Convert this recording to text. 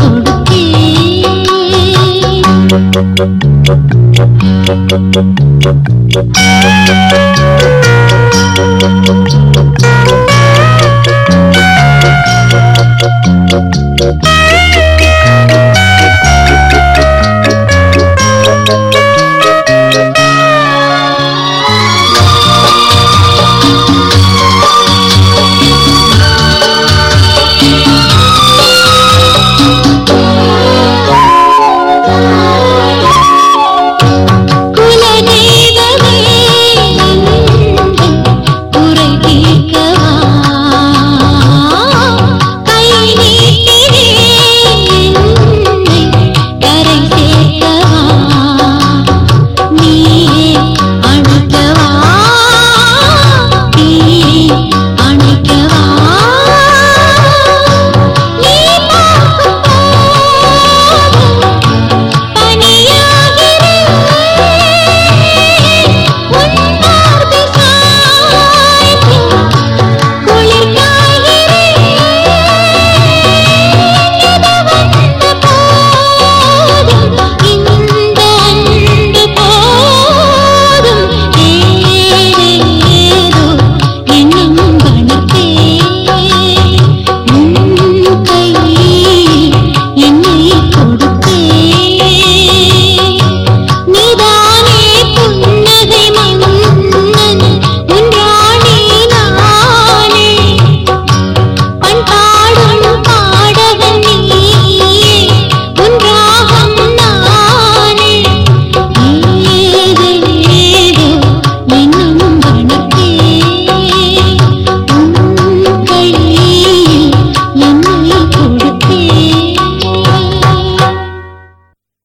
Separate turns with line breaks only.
கொடுத்தே